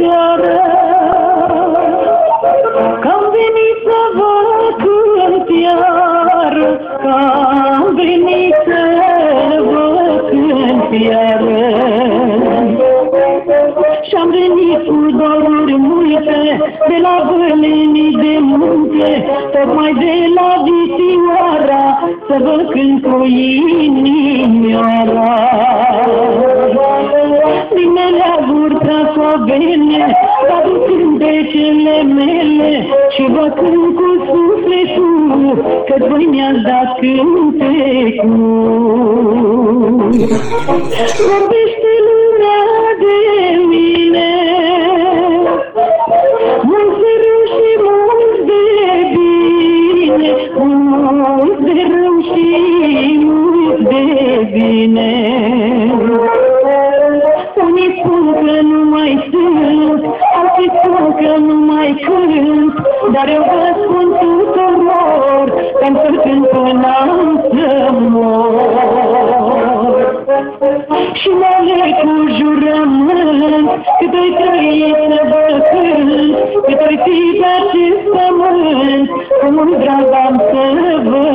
seară Că-am venit să vă cânt iară Că-am venit să vă cânt iară Și-am venit cu doruri multe De la vălenii de munte Tocmai de la Visioara Să vă cânt cu inimioara. Din melea gurta soavene Aduc cântecele mele Și vă cânt cu sufletul Că voi mi-ați dat cântecul. Vorbește Dar eu vă spun tuturor Că-mi să cânt până am să mor. Și mă leg cu jurământ Cât oi trăi să vă cânt Cât oi fi pe acest pământ Cu mult drag am să vă